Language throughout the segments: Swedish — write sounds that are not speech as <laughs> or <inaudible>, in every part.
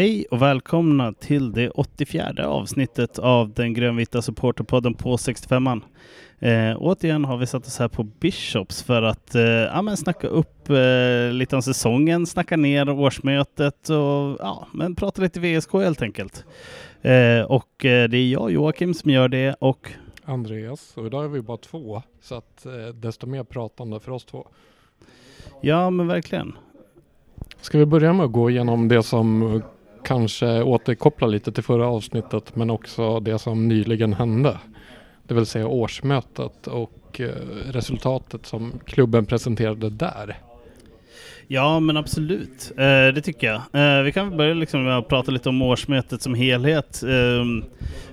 Hej och välkomna till det 84 avsnittet av den grönvita supporterpodden på 65an. Eh, återigen har vi satt oss här på Bishops för att eh, ja, men snacka upp eh, lite om säsongen, snacka ner årsmötet och ja, men prata lite VSK helt enkelt. Eh, och eh, det är jag Joakim som gör det och Andreas och idag är vi bara två så att eh, desto mer pratande för oss två. ja, men verkligen. Ska vi börja med att gå igenom det som kanske återkoppla lite till förra avsnittet men också det som nyligen hände. Det vill säga årsmötet och eh, resultatet som klubben presenterade där. Ja, men absolut. Eh, det tycker jag. Eh, vi kan börja liksom med att prata lite om årsmötet som helhet. Ehm,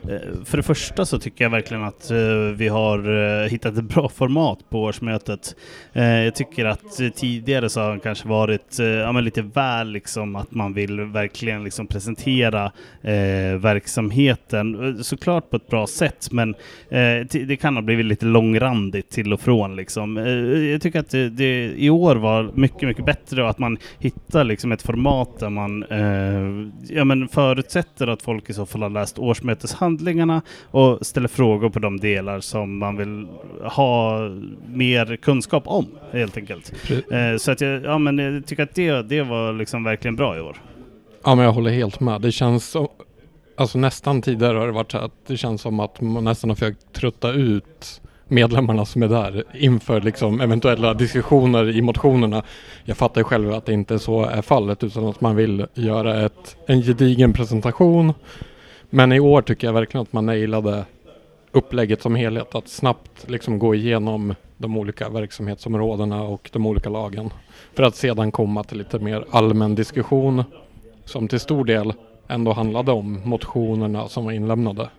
Eh, för det första så tycker jag verkligen att eh, vi har eh, hittat ett bra format på årsmötet. Jag tycker att tidigare så har det kanske varit ja, men lite väl liksom att man vill verkligen liksom presentera eh, verksamheten. Såklart på ett bra sätt, men eh, det kan ha blivit lite långrandigt till och från. Liksom. Jag tycker att det, det i år var mycket, mycket bättre och att man hittar liksom ett format där man eh, ja, men förutsätter att folk i så fall har läst årsmöteshandlingarna och ställer frågor på de delar som man vill ha mer kunskap om, helt enkelt. Eh, så att jag, ja, men jag tycker att det, det var liksom verkligen bra i år. Ja men jag håller helt med. Det känns som, alltså nästan tidigare har det varit så att det känns som att man nästan har försökt trötta ut medlemmarna som är där inför liksom eventuella diskussioner i motionerna. Jag fattar själv att det inte så är fallet utan att man vill göra ett, en gedigen presentation. Men i år tycker jag verkligen att man nailade upplägget som helhet. Att snabbt liksom gå igenom de olika verksamhetsområdena och de olika lagen. För att sedan komma till lite mer allmän diskussion som till stor del ändå handlade om motionerna som var inlämnade.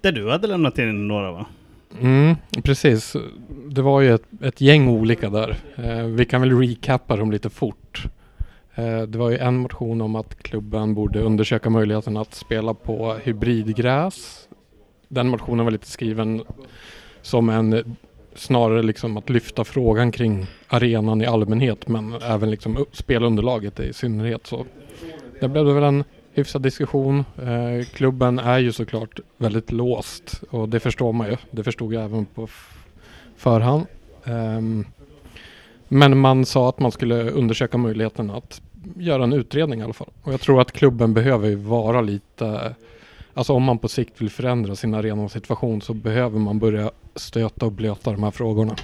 Där du hade lämnat in några va? Mm, precis. Det var ju ett, ett gäng olika där. Eh, vi kan väl recappa dem lite fort. Eh, det var ju en motion om att klubben borde undersöka möjligheten att spela på hybridgräs. Den motionen var lite skriven som en snarare liksom att lyfta frågan kring arenan i allmänhet men även liksom spelunderlaget i synnerhet. Så det blev det väl en hyfsad diskussion. Eh, klubben är ju såklart väldigt låst och det förstår man ju. Det förstod jag även på förhand. Ehm, men man sa att man skulle undersöka möjligheten att göra en utredning i alla fall. Och jag tror att klubben behöver ju vara lite Alltså om man på sikt vill förändra sin arenasituation så behöver man börja stöta och blöta de här frågorna.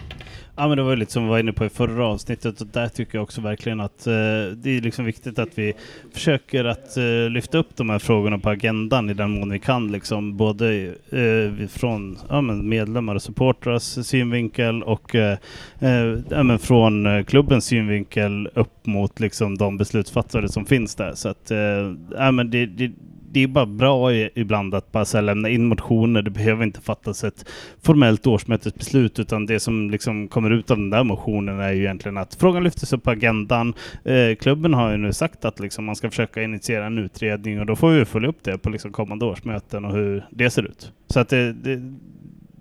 Ja men det var ju lite som vi var inne på i förra avsnittet och där tycker jag också verkligen att eh, det är liksom viktigt att vi försöker att eh, lyfta upp de här frågorna på agendan i den mån vi kan liksom både eh, från ja, men medlemmar och supportrars synvinkel och eh, eh, ja, men från eh, klubbens synvinkel upp mot liksom de beslutsfattare som finns där. Så att eh, ja, men det, det, det är bara bra ibland att bara lämna in motioner. Det behöver inte fattas ett formellt årsmötesbeslut utan det som liksom kommer ut av den där motionen är ju egentligen att frågan lyftes upp på agendan. Eh, klubben har ju nu sagt att liksom man ska försöka initiera en utredning och då får vi följa upp det på liksom kommande årsmöten och hur det ser ut. Så att det, det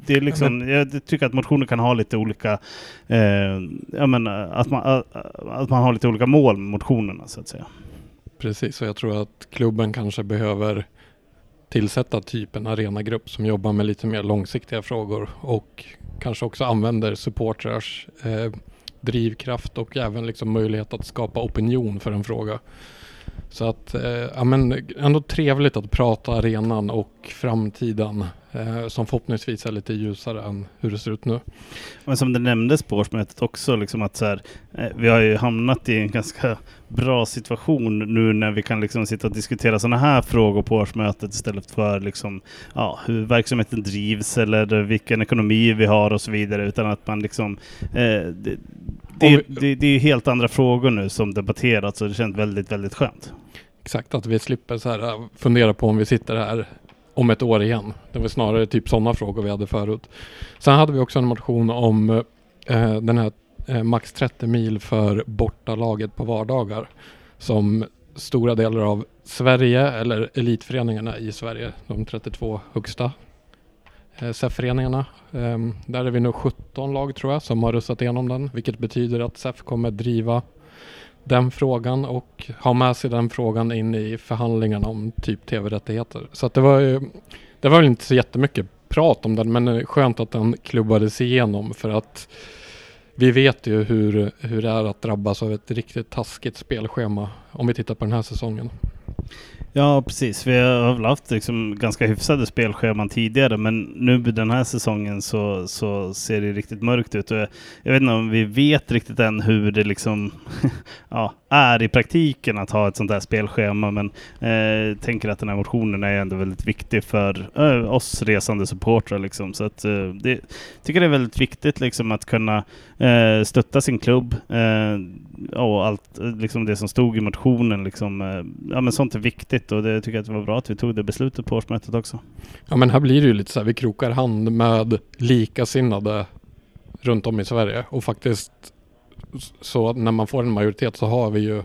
det är liksom, jag tycker att motioner kan ha lite olika, eh, jag menar, att, man, att man har lite olika mål med motionerna så att säga. Precis, och jag tror att klubben kanske behöver tillsätta typ en arenagrupp som jobbar med lite mer långsiktiga frågor och kanske också använder supportrars eh, drivkraft och även liksom möjlighet att skapa opinion för en fråga. Så att, eh, ja men ändå trevligt att prata arenan och framtiden som förhoppningsvis är lite ljusare än hur det ser ut nu. Men som det nämndes på årsmötet också, liksom att så här, eh, vi har ju hamnat i en ganska bra situation nu när vi kan liksom sitta och diskutera sådana här frågor på årsmötet istället för liksom, ja, hur verksamheten drivs eller vilken ekonomi vi har och så vidare. Utan att man liksom, eh, det, det, det, det är helt andra frågor nu som debatterats och det känns väldigt, väldigt skönt. Exakt, att vi slipper så här, äh, fundera på om vi sitter här om ett år igen. Det var snarare typ sådana frågor vi hade förut. Sen hade vi också en motion om eh, den här eh, max 30 mil för bortalaget på vardagar. Som stora delar av Sverige, eller elitföreningarna i Sverige, de 32 högsta eh, SEF-föreningarna. Eh, där är vi nu 17 lag tror jag som har röstat igenom den, vilket betyder att SEF kommer driva den frågan och ha med sig den frågan in i förhandlingarna om typ tv-rättigheter. Så att det var ju, det var väl inte så jättemycket prat om den men skönt att den klubbades igenom för att vi vet ju hur, hur det är att drabbas av ett riktigt taskigt spelschema om vi tittar på den här säsongen. Ja, precis. Vi har väl haft liksom ganska hyfsade spelscheman tidigare, men nu den här säsongen så, så ser det riktigt mörkt ut. Och jag, jag vet inte om vi vet riktigt än hur det liksom <laughs> ja, är i praktiken att ha ett sånt här spelschema, men eh, tänker att den här motionen är ändå väldigt viktig för eh, oss resande supportrar. Liksom. Så att, eh, det, tycker det är väldigt viktigt liksom, att kunna eh, stötta sin klubb eh, och allt eh, liksom det som stod i motionen. Liksom, eh, ja, men sånt är viktigt och det tycker jag att det var bra att vi tog det beslutet på årsmötet också. Ja men här blir det ju lite så här, vi krokar hand med likasinnade runt om i Sverige och faktiskt så när man får en majoritet så har vi ju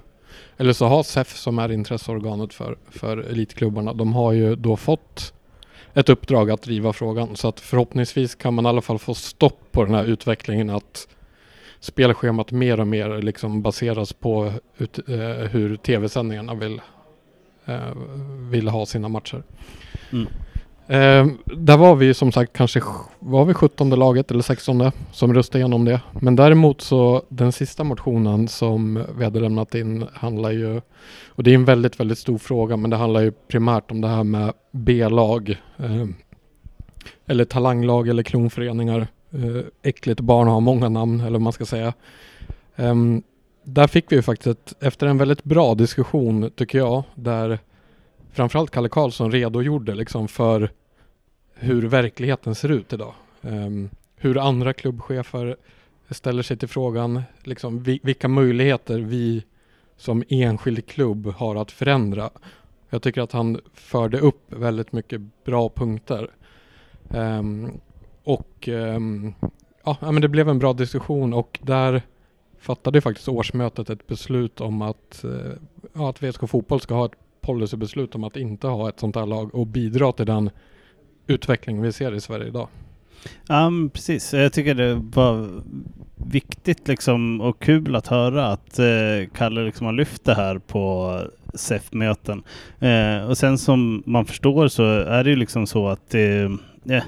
eller så har SEF som är intresseorganet för, för elitklubbarna, de har ju då fått ett uppdrag att driva frågan så att förhoppningsvis kan man i alla fall få stopp på den här utvecklingen att spelschemat mer och mer liksom baseras på ut, eh, hur tv-sändningarna vill, eh, vill ha sina matcher. Mm. Eh, där var vi som sagt kanske var vi 17 laget eller 16 som röstade igenom det. Men däremot så den sista motionen som vi hade lämnat in handlar ju, och det är en väldigt, väldigt stor fråga, men det handlar ju primärt om det här med B-lag. Eh, eller talanglag eller klonföreningar. Eh, äckligt barn har många namn, eller vad man ska säga. Eh, där fick vi ju faktiskt ett, efter en väldigt bra diskussion tycker jag, där framförallt Kalle Karlsson redogjorde liksom för hur verkligheten ser ut idag. Um, hur andra klubbchefer ställer sig till frågan, liksom, vi, vilka möjligheter vi som enskild klubb har att förändra. Jag tycker att han förde upp väldigt mycket bra punkter. Um, och um, ja, men det blev en bra diskussion och där fattade faktiskt årsmötet ett beslut om att, eh, ja, att VSK Fotboll ska ha ett policybeslut om att inte ha ett sånt här lag och bidra till den utveckling vi ser i Sverige idag. Ja, um, precis. Jag tycker det var viktigt liksom och kul att höra att eh, Kalle liksom har lyft det här på SEF-möten. Eh, och sen som man förstår så är det ju liksom så att eh,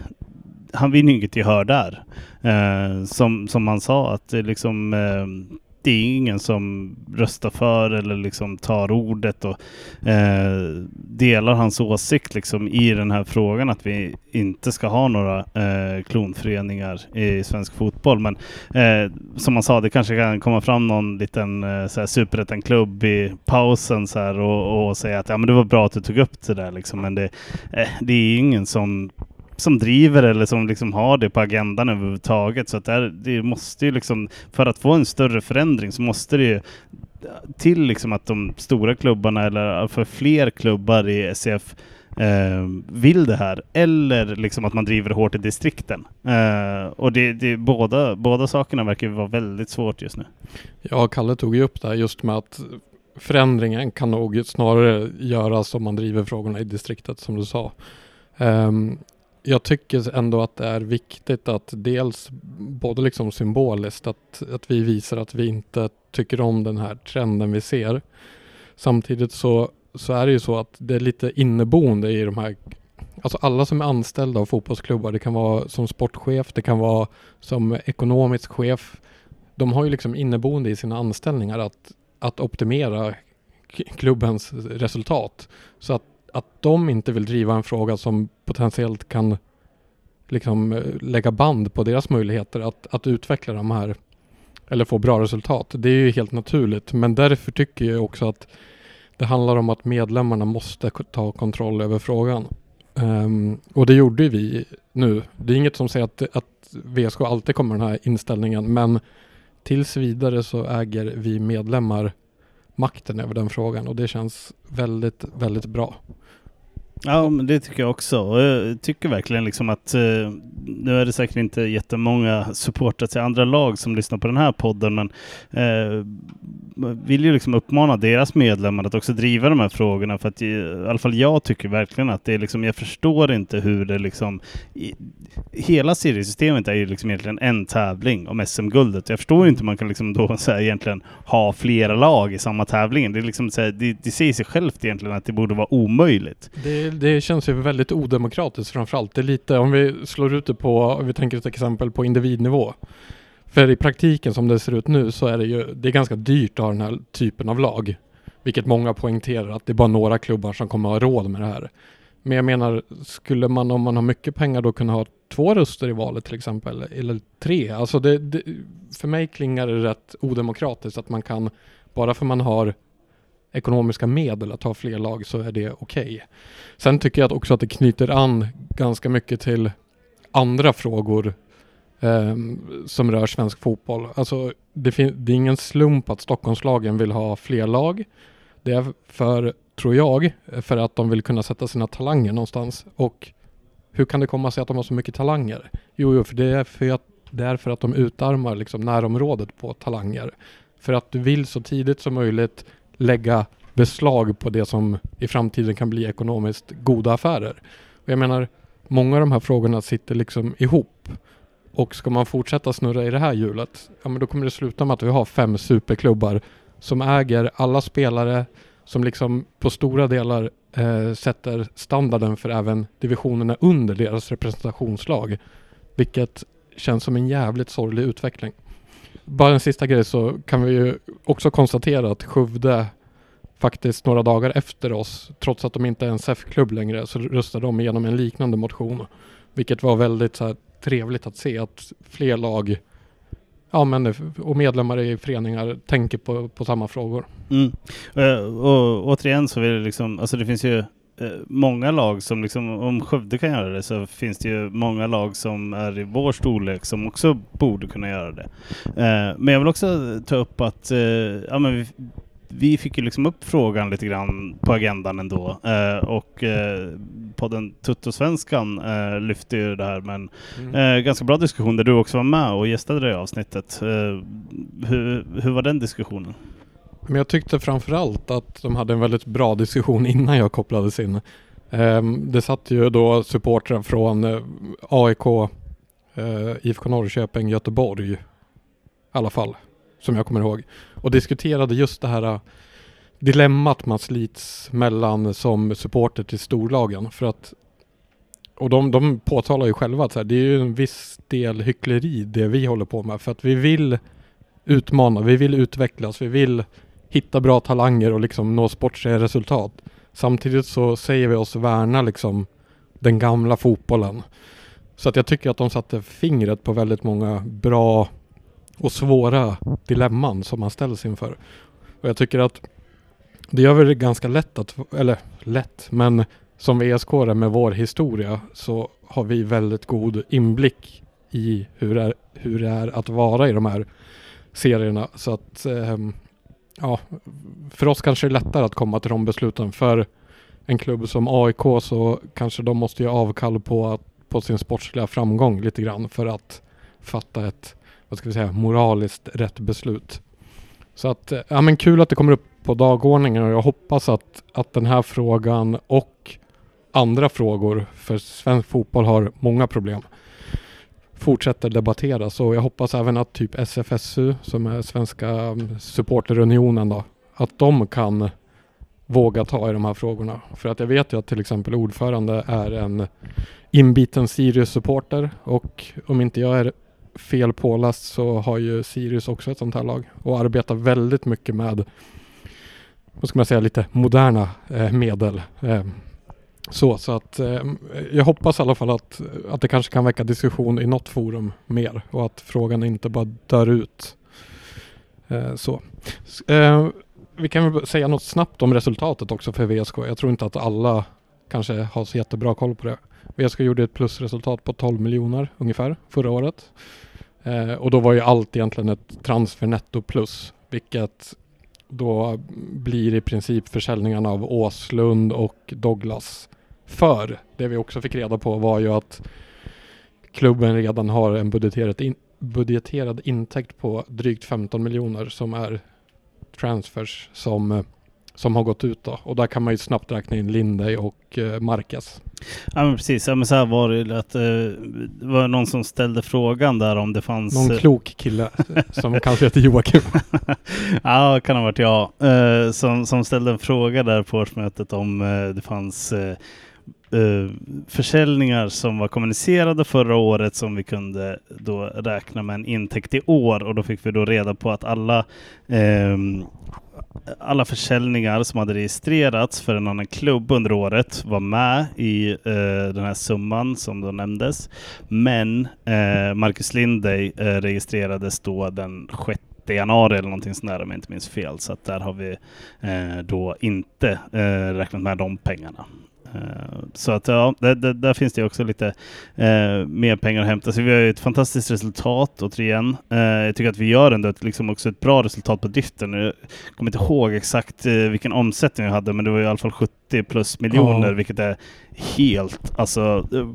han vinner inget gehör där. Eh, som, som man sa att det liksom eh, det är ingen som röstar för eller liksom tar ordet och eh, delar hans åsikt liksom i den här frågan att vi inte ska ha några eh, klonföreningar i svensk fotboll. Men eh, som man sa, det kanske kan komma fram någon liten eh, superettan-klubb i pausen så här, och, och säga att ja, men det var bra att du tog upp det där. Liksom. Men det, eh, det är ingen som som driver eller som liksom har det på agendan överhuvudtaget. Så att det, här, det måste ju liksom, för att få en större förändring så måste det ju till liksom att de stora klubbarna eller för fler klubbar i SCF eh, vill det här. Eller liksom att man driver hårt i distrikten. Eh, och det, det, båda, båda sakerna verkar vara väldigt svårt just nu. Ja, Kalle tog ju upp det här just med att förändringen kan nog snarare göras om man driver frågorna i distriktet som du sa. Um, jag tycker ändå att det är viktigt att dels både liksom symboliskt att, att vi visar att vi inte tycker om den här trenden vi ser. Samtidigt så, så är det ju så att det är lite inneboende i de här Alltså alla som är anställda av fotbollsklubbar, det kan vara som sportchef, det kan vara som ekonomisk chef. De har ju liksom inneboende i sina anställningar att, att optimera klubbens resultat. Så att att de inte vill driva en fråga som potentiellt kan liksom eh, lägga band på deras möjligheter att, att utveckla de här eller få bra resultat. Det är ju helt naturligt, men därför tycker jag också att det handlar om att medlemmarna måste ta kontroll över frågan. Um, och det gjorde vi nu. Det är inget som säger att, att VSK alltid kommer med den här inställningen, men tills vidare så äger vi medlemmar makten över den frågan och det känns väldigt, väldigt bra. Ja, men det tycker jag också. Och jag tycker verkligen liksom att eh, nu är det säkert inte jättemånga supportrar till andra lag som lyssnar på den här podden, men eh, vill ju liksom uppmana deras medlemmar att också driva de här frågorna för att i, i alla fall jag tycker verkligen att det är liksom, jag förstår inte hur det liksom i, hela seriesystemet är ju liksom egentligen en tävling om SM-guldet. Jag förstår inte hur man kan liksom då så här, egentligen ha flera lag i samma tävling. Det, är liksom så här, det, det säger sig självt egentligen att det borde vara omöjligt. Det, det känns ju väldigt odemokratiskt framförallt. Det är lite, om vi slår ut det på, om vi tänker till exempel på individnivå. För i praktiken som det ser ut nu så är det ju, det är ganska dyrt att ha den här typen av lag. Vilket många poängterar att det är bara några klubbar som kommer att ha råd med det här. Men jag menar, skulle man om man har mycket pengar då kunna ha två röster i valet till exempel? Eller tre? Alltså det, det, för mig klingar det rätt odemokratiskt att man kan, bara för man har ekonomiska medel att ha fler lag så är det okej. Okay. Sen tycker jag också att det knyter an ganska mycket till andra frågor eh, som rör svensk fotboll. Alltså det, det är ingen slump att Stockholmslagen vill ha fler lag. Det är för, tror jag, för att de vill kunna sätta sina talanger någonstans. Och hur kan det komma sig att de har så mycket talanger? Jo, jo för det är för att, det är för att de utarmar liksom närområdet på talanger. För att du vill så tidigt som möjligt lägga beslag på det som i framtiden kan bli ekonomiskt goda affärer. Och jag menar, många av de här frågorna sitter liksom ihop. Och ska man fortsätta snurra i det här hjulet, ja men då kommer det sluta med att vi har fem superklubbar som äger alla spelare, som liksom på stora delar eh, sätter standarden för även divisionerna under deras representationslag. Vilket känns som en jävligt sorglig utveckling. Bara en sista grej så kan vi ju också konstatera att Skövde faktiskt några dagar efter oss, trots att de inte är en SEF-klubb längre, så röstade de igenom en liknande motion. Vilket var väldigt så här, trevligt att se att fler lag ja, men, och medlemmar i föreningar tänker på, på samma frågor. Mm. Och, och återigen så vill det liksom, alltså det finns ju många lag som liksom, om Skövde kan göra det så finns det ju många lag som är i vår storlek som också borde kunna göra det. Eh, men jag vill också ta upp att ja, men vi, vi fick ju liksom upp frågan lite grann på agendan ändå eh, och eh, podden Tuttosvenskan eh, lyfte ju det här med en mm. eh, ganska bra diskussion där du också var med och gästade det avsnittet. Eh, hur, hur var den diskussionen? Men jag tyckte framförallt att de hade en väldigt bra diskussion innan jag kopplades in. Ehm, det satt ju då supportrar från eh, AIK, eh, IFK Norrköping, Göteborg i alla fall som jag kommer ihåg. Och diskuterade just det här eh, dilemmat man slits mellan som supporter till storlagen. För att, och de, de påtalar ju själva att så här, det är ju en viss del hyckleri det vi håller på med. För att vi vill utmana, vi vill utvecklas, vi vill hitta bra talanger och liksom nå sportsliga resultat. Samtidigt så säger vi oss värna liksom den gamla fotbollen. Så att jag tycker att de satte fingret på väldigt många bra och svåra dilemman som man ställs inför. Och jag tycker att det gör det ganska lätt att, eller lätt, men som VSK med vår historia så har vi väldigt god inblick i hur det är, hur det är att vara i de här serierna. Så att eh, ja, för oss kanske det är lättare att komma till de besluten. För en klubb som AIK så kanske de måste göra avkall på, på sin sportsliga framgång lite grann för att fatta ett vad ska vi säga, moraliskt rätt beslut. Så att, eh, ja men kul att det kommer upp på dagordningen och jag hoppas att, att den här frågan och andra frågor, för svensk fotboll har många problem, fortsätter debatteras och jag hoppas även att typ SFSU, som är Svenska mm, supporterunionen då, att de kan våga ta i de här frågorna. För att jag vet ju att till exempel ordförande är en inbiten Sirius-supporter och om inte jag är fel påläst så har ju Sirius också ett sånt här lag och arbetar väldigt mycket med, vad ska man säga, lite moderna eh, medel. Eh, så, så att eh, jag hoppas i alla fall att, att det kanske kan väcka diskussion i något forum mer och att frågan inte bara dör ut. Eh, så. Eh, vi kan väl säga något snabbt om resultatet också för VSK. Jag tror inte att alla kanske har så jättebra koll på det. VSK gjorde ett plusresultat på 12 miljoner ungefär förra året. Eh, och då var ju allt egentligen ett transfernetto plus, vilket då blir i princip försäljningarna av Åslund och Douglas för. Det vi också fick reda på var ju att klubben redan har en budgeterad, in, budgeterad intäkt på drygt 15 miljoner som är transfers som, eh, som har gått ut då. Och där kan man ju snabbt räkna in Lindey och eh, Marquez. Ja men precis, ja, men så här var det att eh, det var någon som ställde frågan där om det fanns... Någon klok kille <laughs> som kanske heter Joakim. <laughs> ja, kan ha varit jag. Eh, som, som ställde en fråga där på årsmötet om eh, det fanns eh, försäljningar som var kommunicerade förra året som vi kunde då räkna med en intäkt i år och då fick vi då reda på att alla ehm, alla försäljningar som hade registrerats för en annan klubb under året var med i eh, den här summan som då nämndes. Men eh, Marcus Lindey eh, registrerades då den 6 januari eller någonting sånt där om jag inte minns fel. Så att där har vi eh, då inte eh, räknat med de pengarna. Eh, så att ja, där, där, där, finns det också lite eh, mer pengar att hämta. Så vi har ju ett fantastiskt resultat återigen. Eh, jag tycker att vi gör ändå ett, liksom också ett bra resultat på driften. Jag kommer inte ihåg exakt eh, vilken omsättning vi hade, men det var i alla fall 70 plus miljoner, oh. vilket är helt, alltså eh,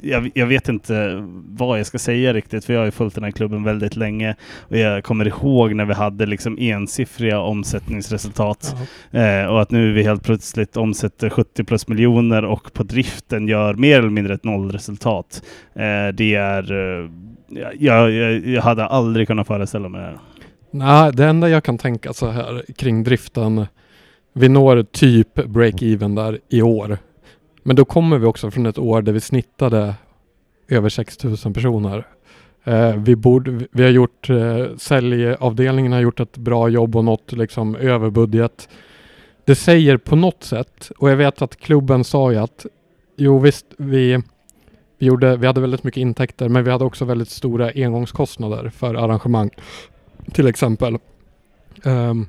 jag, jag, vet inte vad jag ska säga riktigt, för jag har ju följt den här klubben väldigt länge. Och jag kommer ihåg när vi hade liksom ensiffriga omsättningsresultat. Eh, och att nu vi helt plötsligt omsätter 70 plus miljoner och på driften gör mer eller mindre ett nollresultat. Eh, det är... Eh, jag, jag, jag, hade aldrig kunnat föreställa mig det här. Nej, det enda jag kan tänka så här kring driften. Vi når typ break-even där i år. Men då kommer vi också från ett år där vi snittade över 6000 personer. Eh, vi, borde, vi har gjort, eh, säljavdelningen har gjort ett bra jobb och nått liksom över budget. Det säger på något sätt, och jag vet att klubben sa ju att jo visst, vi, vi, gjorde, vi hade väldigt mycket intäkter men vi hade också väldigt stora engångskostnader för arrangemang till exempel. Um,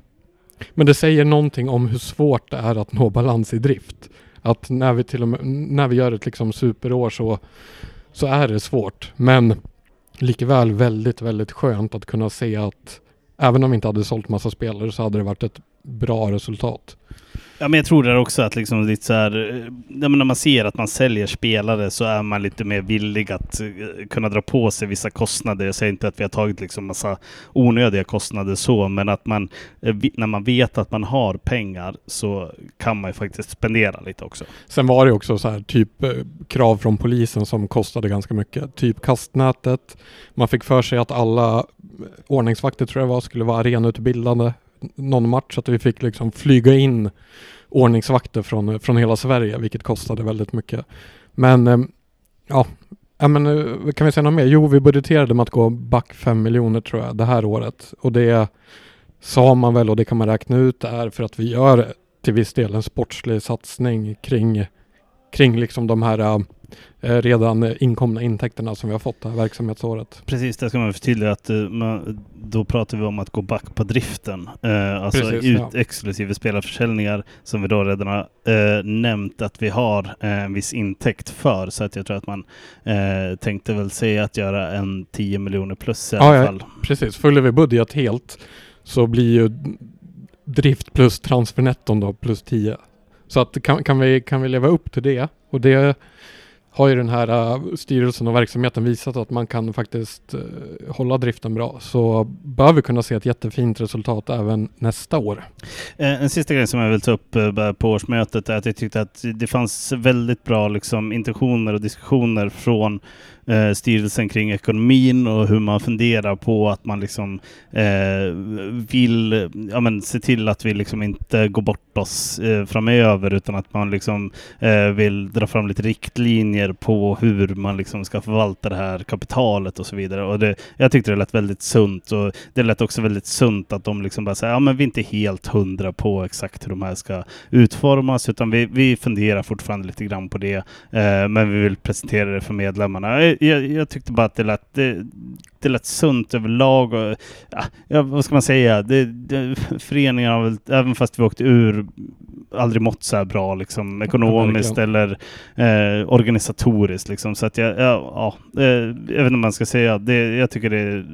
men det säger någonting om hur svårt det är att nå balans i drift. Att när vi till och med, när vi gör ett liksom superår så, så är det svårt. Men likväl väldigt, väldigt skönt att kunna se att även om vi inte hade sålt massa spelare så hade det varit ett bra resultat. Ja, men jag tror det också att liksom lite så här, eh, när man ser att man säljer spelare så är man lite mer villig att eh, kunna dra på sig vissa kostnader. Jag säger inte att vi har tagit liksom massa onödiga kostnader så, men att man eh, när man vet att man har pengar så kan man ju faktiskt spendera lite också. Sen var det också så här typ krav från polisen som kostade ganska mycket. Typ kastnätet. Man fick för sig att alla ordningsvakter tror jag var skulle vara arenautbildade någon match att vi fick liksom flyga in ordningsvakter från, från hela Sverige, vilket kostade väldigt mycket. Men eh, ja, ja men, eh, kan vi säga något mer? Jo, vi budgeterade med att gå back 5 miljoner tror jag det här året och det sa man väl och det kan man räkna ut är för att vi gör till viss del en sportslig satsning kring, kring liksom de här eh, redan inkomna intäkterna som vi har fått det här verksamhetsåret. Precis, det ska man förtydliga att man, då pratar vi om att gå back på driften. Uh, alltså Precis, ut ja. exklusive spelarförsäljningar som vi då redan har nämnt att vi har en viss intäkt för. Så att jag tror att man tänkte väl säga att göra en 10 miljoner plus i alla ja, fall. Ja, precis, följer vi budget helt så blir ju drift plus transfernetton då plus 10. Så att kan, kan, vi, kan vi leva upp till det och det har ju den här äh, styrelsen och verksamheten visat att man kan faktiskt äh, hålla driften bra så bör vi kunna se ett jättefint resultat även nästa år. Eh, en sista grej som jag vill ta upp eh, på årsmötet är att jag tyckte att det fanns väldigt bra liksom, intentioner och diskussioner från eh, styrelsen kring ekonomin och hur man funderar på att man liksom eh, vill ja, men, se till att vi liksom inte går bort oss eh, framöver utan att man liksom eh, vill dra fram lite riktlinjer på hur man liksom ska förvalta det här kapitalet och så vidare. Och det, jag tyckte det lät väldigt sunt och det lät också väldigt sunt att de liksom bara säger ja men vi är inte helt hundra på exakt hur de här ska utformas utan vi, vi funderar fortfarande lite grann på det eh, men vi vill presentera det för medlemmarna jag, jag, tyckte bara att det lät, det, det lät sunt överlag. Och, ja, vad ska man säga? Det, det, föreningar har väl, även fast vi åkte ur, aldrig mått så här bra liksom, ekonomiskt eller eh, organisatoriskt. Liksom. Så att jag, ja, ja, eh, jag vet inte vad man ska säga. Det, jag tycker det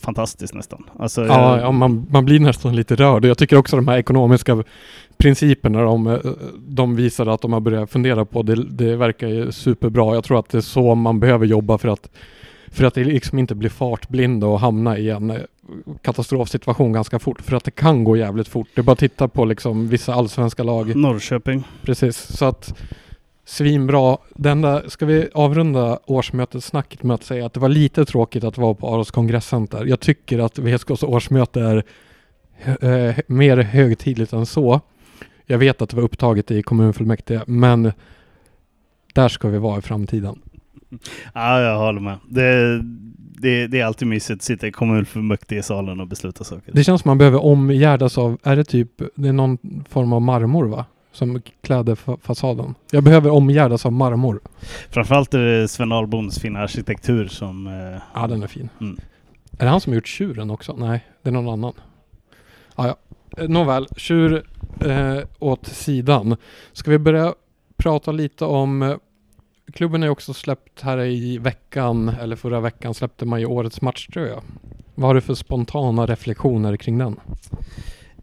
fantastiskt nästan. Alltså, Ja, ja man, man blir nästan lite rörd. Jag tycker också de här ekonomiska principerna de, eh, de visar att de har börjat fundera på, det, det verkar ju superbra. Jag tror att det är så man behöver jobba för att, för att det liksom inte blir fartblind och hamna i en eh, katastrofsituation ganska fort. För att det kan gå jävligt fort. Det är bara att titta på liksom vissa allsvenska lag. Norrköping. Precis, så att svinbra. Det enda, ska vi avrunda årsmötessnacket med att säga att det var lite tråkigt att vara på Aros kongresscenter. Jag tycker att VSKs årsmöte är hö- eh, mer högtidligt än så. Jag vet att det var upptaget i kommunfullmäktige, men där ska vi vara i framtiden. Ja, jag håller med. Det, det, det är alltid mysigt att sitta i kommunfullmäktigesalen och besluta saker. Det känns som man behöver omgärdas av, är det typ, det är någon form av marmor va? Som kläder fa- fasaden. Jag behöver omgärdas av marmor. Framförallt är det Sven Ahlboms fina arkitektur som... Eh, Ja, den är fin. Mm. Är det han som gjort tjuren också? Nej, det är någon annan. Ah, ja. Eh, Nåväl, tjur eh, åt sidan. Ska vi börja prata lite om eh, Klubben är också släppt här i veckan, eller förra veckan släppte man ju årets matchtröja. Vad har du för spontana reflektioner kring den?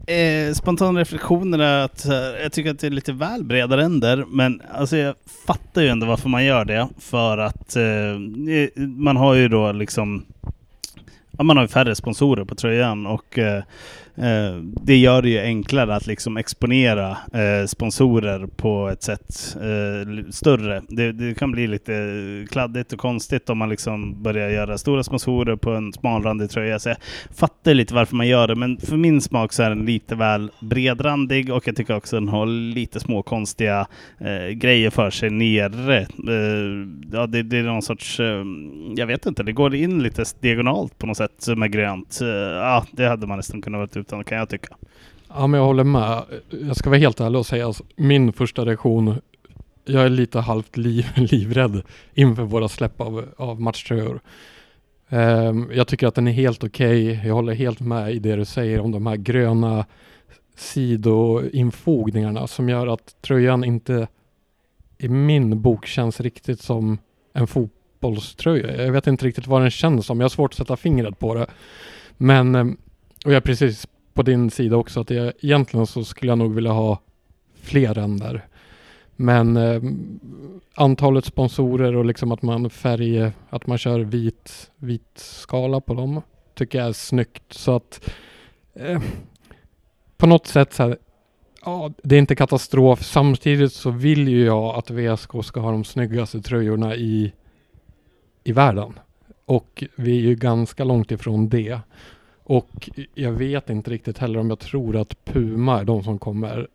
Eh, spontana reflektioner är att jag tycker att det är lite väl breda ränder, men alltså jag fattar ju ändå varför man gör det. För att eh, man har ju då liksom ja, man har ju färre sponsorer på tröjan och eh, Eh, det gör det ju enklare att liksom exponera eh, sponsorer på ett sätt eh, större. Det, det kan bli lite kladdigt och konstigt om man liksom börjar göra stora sponsorer på en smalrandig tröja. Så jag fattar lite varför man gör det, men för min smak så är den lite väl bredrandig och jag tycker också den har lite små konstiga eh, grejer för sig nere. Eh, ja, det, det är någon sorts, eh, jag vet inte, det går in lite diagonalt på något sätt som är grönt. Eh, ja, det hade man nästan kunnat vara typ utan kan jag tycka. Ja, men jag håller med. Jag ska vara helt ärlig och säga, alltså, min första reaktion, jag är lite halvt liv, <laughs> livrädd inför våra släpp av, av matchtröjor. Um, jag tycker att den är helt okej. Jag håller helt med i det du säger om de här gröna sidoinfogningarna som gör att tröjan inte i min bok känns riktigt som en fotbollströja. Jag vet inte riktigt vad den känns som. Jag har svårt att sätta fingret på det. Men, ehm, och jag är precis på din sida också att jag, egentligen så skulle jag nog vilja ha fler ränder. Men eh, antalet sponsorer och liksom att man färg, att man kör vit, vit skala på dem tycker jag är snyggt. Så att eh, på något sätt så här, ja, det är inte katastrof. Samtidigt så vill ju jag att VSK ska ha de snyggaste tröjorna i, i världen. Och vi är ju ganska långt ifrån det. Och jag vet inte riktigt heller om jag tror att Puma är de som kommer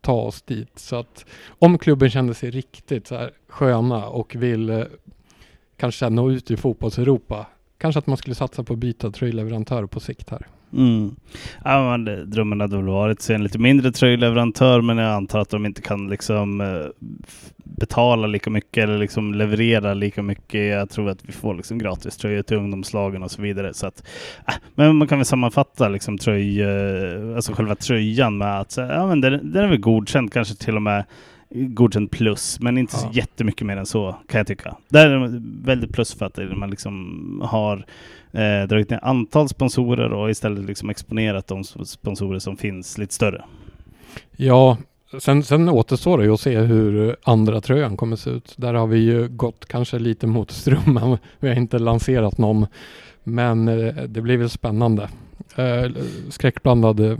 ta oss dit. Så att om klubben känner sig riktigt så här sköna och vill eh, kanske nå ut i fotbolls-Europa, kanske att man skulle satsa på att byta tröjleverantör på sikt här. Mm. Ja, men drömmen hade väl varit se en lite mindre tröjleverantör, men jag antar att de inte kan liksom eh, betala lika mycket eller liksom leverera lika mycket. Jag tror att vi får liksom gratis tröjor till ungdomslagen och så vidare. Så att, äh, men man kan väl sammanfatta liksom tröj, eh, alltså själva tröjan med att eh, ja, men den, den är väl godkänd, kanske till och med godkänd plus, men inte så Ja. jättemycket mer än så kan jag tycka. Där är det väldigt plus för att man liksom har eh, dragit ner antal sponsorer och istället liksom exponerat de sponsorer som finns lite större. Ja, sen, sen återstår det ju att se hur andra tröjan kommer se ut. Där har vi ju gått kanske lite mot strömmen. <laughs> Vi har inte lanserat någon. Men eh, det blir väl spännande. Eh, skräckblandad eh,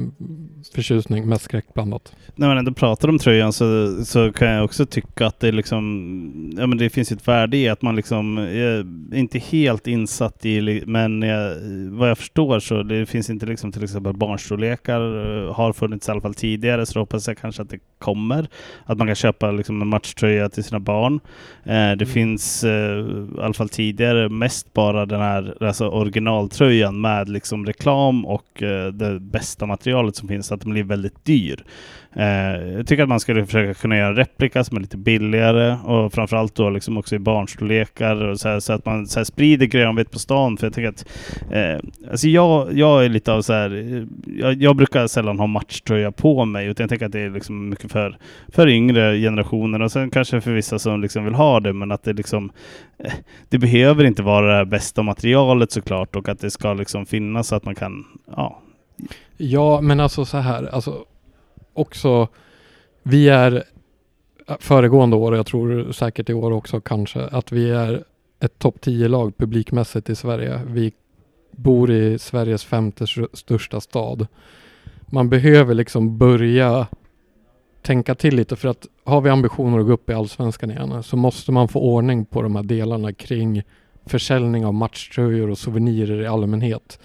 förtjusning, mest skräckblandat. När man ändå pratar om tröjan så, så kan jag också tycka att det liksom, ja men det finns ett värde i att man liksom, är inte helt insatt i, men jag, vad jag förstår så det finns inte liksom till exempel barnstorlekar, eh, har funnits i alla fall tidigare, så då hoppas jag kanske att det kommer. Att man kan köpa liksom en matchtröja till sina barn. Eh, det Mm. finns eh, i alla fall tidigare mest bara den här alltså originaltröjan med liksom reklam och eh, det bästa materialet som finns, att den blir väldigt dyr. Eh, jag tycker att man skulle försöka kunna göra replika som är lite billigare och framförallt då liksom också i barnstorlekar och så, här, så att man så här, sprider grönvitt på stan. För jag tycker att eh, alltså jag, jag är lite av så här, eh, jag, jag brukar sällan ha matchtröja på mig utan jag tänker att det är liksom mycket för, för yngre generationer och sen kanske för vissa som liksom vill ha det men att det liksom eh, det behöver inte vara det bästa materialet såklart och att det ska liksom finnas så att man kan, ja. Ja, men alltså så här, alltså också, vi är föregående år, och jag tror säkert i år också kanske, att vi är ett topp 10-lag publikmässigt i Sverige. Vi bor i Sveriges femte största stad. Man behöver liksom börja tänka till lite för att har vi ambitioner att gå upp i allsvenskan igen så måste man få ordning på de här delarna kring försäljning av matchtröjor och souvenirer i allmänhet.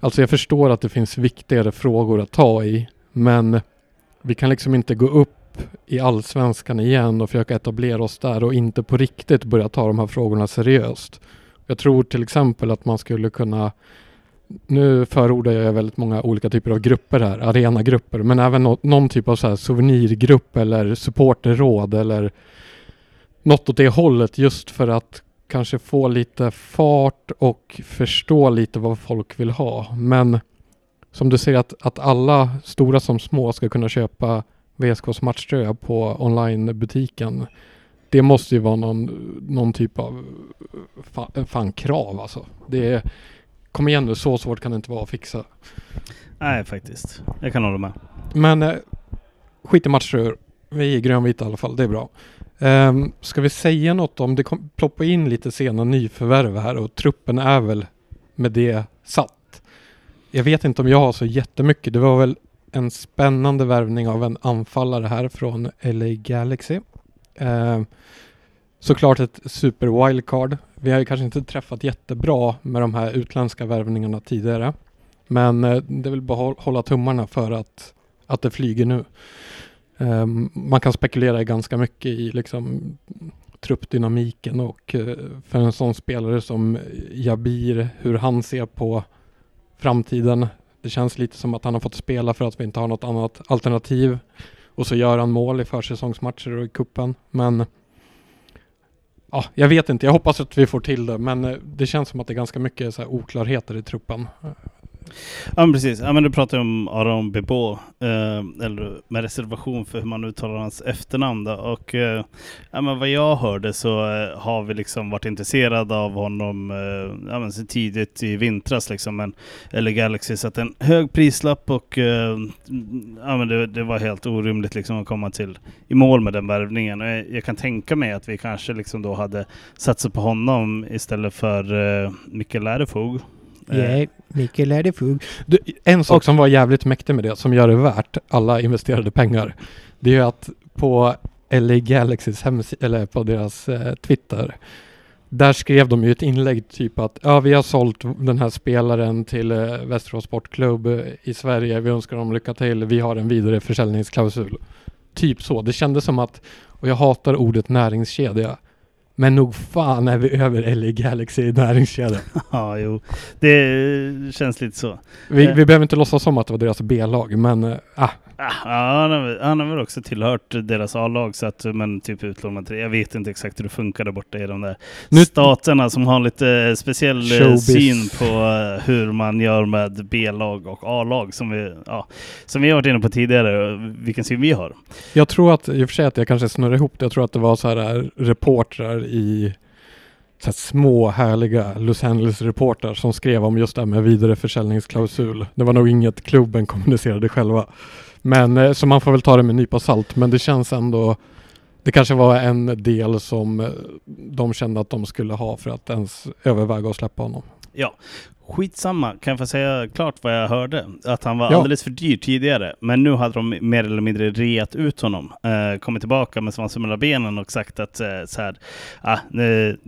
Alltså jag förstår att det finns viktigare frågor att ta i men vi kan liksom inte gå upp i allsvenskan igen och försöka etablera oss där och inte på riktigt börja ta de här frågorna seriöst. Jag tror till exempel att man skulle kunna nu förordar jag väldigt många olika typer av grupper här, arenagrupper, men även no någon typ av så här souvenirgrupp eller supporterråd eller något åt det hållet just för att kanske få lite fart och förstå lite vad folk vill ha. Men som du säger att, att alla stora som små ska kunna köpa VSKs matchtröja på onlinebutiken. Det måste ju vara någon, någon typ av fan, fan krav alltså. Det är, kom igen nu, så svårt kan det inte vara att fixa. Nej, faktiskt. Jag kan hålla med. Men eh, skit i matchtröjor. Vi är grönvita i alla fall, det är bra. Um, ska vi säga något om, det kom, ploppar in lite sena nyförvärv här och truppen är väl med det satt. Jag vet inte om jag har så jättemycket. Det var väl en spännande värvning av en anfallare här från LA Galaxy. Eh, såklart ett super wildcard. Vi har ju kanske inte träffat jättebra med de här utländska värvningarna tidigare. Men eh, det det vill bara hålla tummarna för att, att det flyger nu. Um, man kan spekulera ganska mycket i liksom truppdynamiken och uh, för en sån spelare som Jabir, hur han ser på framtiden. Det känns lite som att han har fått spela för att vi inte har något annat alternativ. Och så gör han mål i försäsongsmatcher och i kuppen. Men ja, jag vet inte. Jag hoppas att vi får till det. Men eh, det känns som att det är ganska mycket så oklarheter i truppen. Ja men precis, ja, men du pratar om Aron Bebo, eh, eller med reservation för hur man uttalar hans efternamn. Då. Och eh, ja, men vad jag hörde så eh, har vi liksom varit intresserade av honom eh, ja, men så tidigt i vintras. Liksom, men, eller Galaxy satte en hög prislapp och eh, ja, men det, det, var helt orimligt liksom, att komma till i mål med den värvningen. Jag, jag, kan tänka mig att vi kanske liksom då hade satsat på honom istället för eh, Mikael Lärefog. Yeah, Mikael är det fug. Du, en sak som var jävligt mäktig med det, som gör det värt alla investerade pengar, det är ju att på LA Galaxys hemsida, eller på deras eh, Twitter, där skrev de ju ett inlägg typ att ja, vi har sålt den här spelaren till eh, Västerås Sportklubb eh, i Sverige. Vi önskar dem lycka till. Vi har en vidare försäljningsklausul. Typ så. Det kändes som att, och jag hatar ordet näringskedja, men nog fan är vi över LA Galaxy i näringskedjan. <laughs> ja, jo. Det känns lite så. Vi, vi behöver inte låtsas som att det var deras B-lag, men äh, Ja, han, har, han har väl också tillhört deras A-lag, så att, men typ utlånad till, Jag vet inte exakt hur det funkar där borta i de där nu, staterna som har lite speciell eh, showbiz. syn på hur man gör med B-lag och A-lag som vi, ja, som vi har varit inne på tidigare, vilken syn vi har. Jag tror att, i och för sig att jag kanske snurrar ihop det, jag tror att det var så här eh, i så små härliga Los Angeles-reportrar som skrev om just det här med vidareförsäljningsklausul. Det var nog inget klubben kommunicerade själva. Men eh, så man får väl ta det med en nypa salt. Men det känns ändå det kanske var en del som eh, de kände att de skulle ha för att ens överväga att släppa honom. Ja, Skitsamma, kan jag få säga klart vad jag hörde? Att han var ja. alldeles för dyr tidigare, men nu hade de mer eller mindre reat ut honom. Eh, kommit tillbaka med svansen mellan benen och sagt att eh, så här, ah, nu,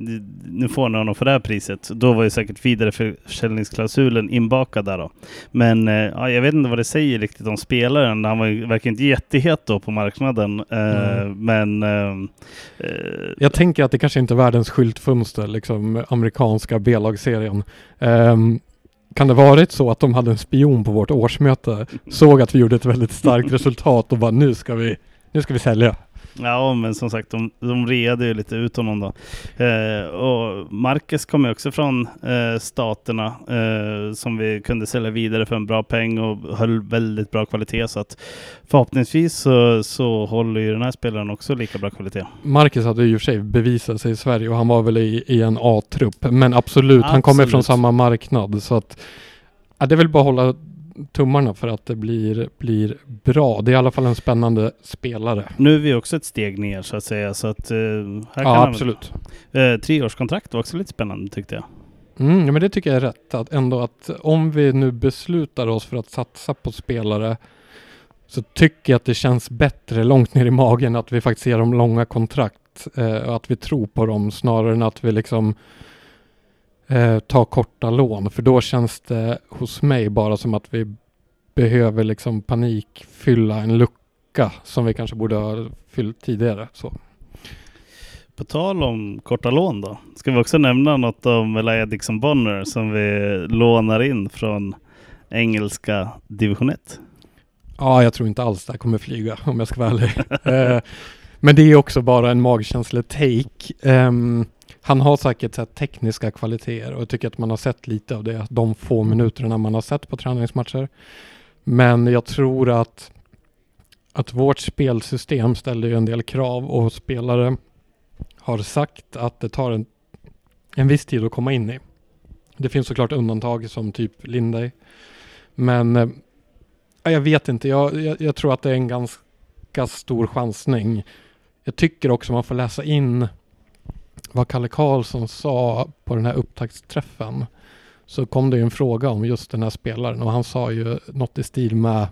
nu får ni honom för det här priset. Då var ju säkert vidareförsäljningsklausulen inbakad där då. Men eh, ja, jag vet inte vad det säger riktigt om spelaren. Han var verkar inte jättehet då på marknaden. Mm. Men... Eh, eh, jag tänker att det kanske inte är världens skyltfönster, liksom amerikanska B-lagsserien. Um, kan det varit så att de hade en spion på vårt årsmöte, såg att vi gjorde ett väldigt starkt <laughs> resultat och bara nu ska vi, nu ska vi sälja. Ja, men som sagt, de, de reade ju lite ut honom då. Eh, och Marcus kom ju också från eh, staterna eh, som vi kunde sälja vidare för en bra peng och höll väldigt bra kvalitet. Så att förhoppningsvis så, så håller ju den här spelaren också lika bra kvalitet. Marcus hade ju i och för sig bevisat sig i Sverige och han var väl i, i en A-trupp. Men absolut, han kommer från Absolut. samma marknad. Så att, ja, det är väl bara att hålla tummarna för att det blir, blir bra. Det är i alla fall en spännande spelare. Nu är vi också ett steg ner så att säga. Så att, eh, här kan Ja, han- absolut. Eh, treårskontrakt var också lite spännande tyckte jag. Mm, ja, men det tycker jag är rätt. Att ändå att om vi nu beslutar oss för att satsa på spelare så tycker jag att det känns bättre långt ner i magen att vi faktiskt ger dem långa kontrakt eh, och att vi tror på dem snarare än att vi liksom eh, tar korta lån. För då känns det hos mig bara som att vi behöver liksom panikfylla en lucka som vi kanske borde ha fyllt tidigare. Så. På tal om korta lån då. Ska vi också nämna något om Elijah Dixon Bonner som vi lånar in från engelska division 1. Ja, jag tror inte alls det här kommer flyga om jag ska vara ärlig. <laughs> Eh, Men det är också bara en magkänsle-take. Ehm, han har säkert så tekniska kvaliteter och jag tycker att man har sett lite av det de få minuterna man har sett på träningsmatcher. Men jag tror att, att vårt spelsystem ställer ju en del krav och spelare har sagt att det tar en, en viss tid att komma in i. Det finns såklart undantag som typ Linday. Men eh, Ja, Jag vet inte, jag, jag, jag tror att det är en ganska stor chansning. Jag tycker också man får läsa in vad Kalle Karlsson sa på den här upptaktsträffen. Så kom det ju en fråga om just den här spelaren och han sa ju något i stil med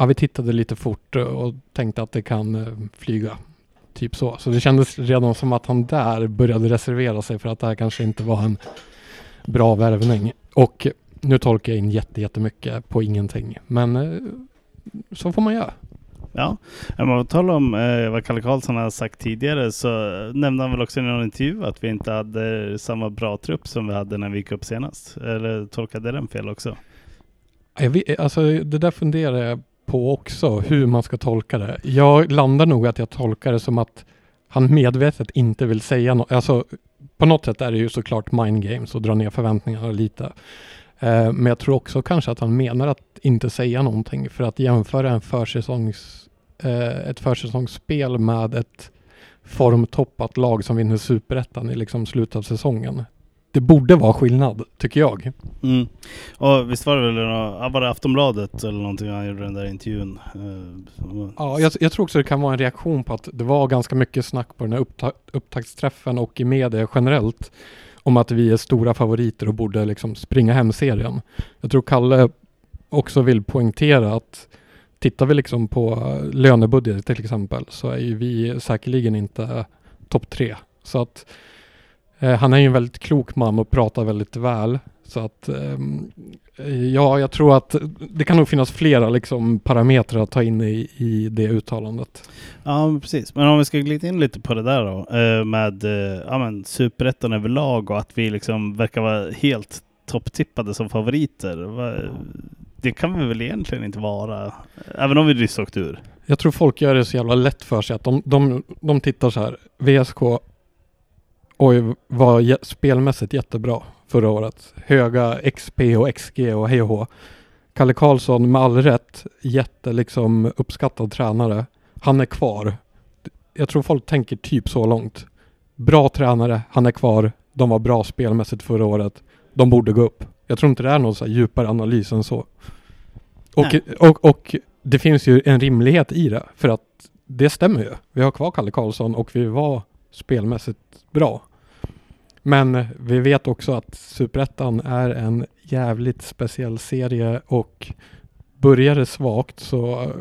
Ja, vi tittade lite fort och tänkte att det kan eh, flyga. Typ så. Så det kändes redan som att han där började reservera sig för att det här kanske inte var en bra värvning. Och nu tolkar jag in jätte, jättemycket på ingenting. Men eh, så får man göra. Ja, om man tal om eh, vad Kalle Karlsson har sagt tidigare så nämnde han väl också i någon intervju att vi inte hade samma bra trupp som vi hade när vi gick upp senast. Eller tolkade den fel också? Jag vet, alltså det där funderar jag på också, hur man ska tolka det. Jag landar nog att jag tolkar det som att han medvetet inte vill säga något. Alltså på något sätt är det ju såklart mind games och dra ner förväntningarna lite. Eh, men jag tror också kanske att han menar att inte säga någonting för att jämföra en försäsongs, eh, ett försäsongsspel med ett formtoppat lag som vinner superettan i liksom slutet av säsongen. Det borde vara skillnad, tycker jag. Mm. Och visst var det väl var det Aftonbladet eller någonting han gjorde den där intervjun? Eh, Ja, jag, jag tror också det kan vara en reaktion på att det var ganska mycket snack på den här uppta upptaktsträffen och i media generellt om att vi är stora favoriter och borde liksom springa hem serien. Jag tror Kalle också vill poängtera att tittar vi liksom på lönebudget till exempel så är ju vi säkerligen inte topp tre. Så att eh, han är ju en väldigt klok man och pratar väldigt väl. Så att eh, ja, jag tror att det kan nog finnas flera liksom parametrar att ta in i, i det uttalandet. Ja, precis. Men om vi ska glida in lite på det där då. eh, Med eh, ja, men superettan överlag och att vi liksom verkar vara helt topptippade som favoriter. Det kan vi väl egentligen inte vara. Även om vi nyss åkt ur. Jag tror folk gör det så jävla lätt för sig att de, de, de tittar så här. VSK oj, var spelmässigt jättebra förra året. Höga XP och XG och hej och hå. Kalle Karlsson med all rätt jätte liksom uppskattad tränare. Han är kvar. Jag tror folk tänker typ så långt. Bra tränare, han är kvar. De var bra spelmässigt förra året. De borde gå upp. Jag tror inte det är någon så djupare analys än så. Och, Nej. och, och det finns ju en rimlighet i det. För att det stämmer ju. Vi har kvar Kalle Karlsson och vi var spelmässigt bra. Men vi vet också att Superettan är en jävligt speciell serie och börjar det svagt så,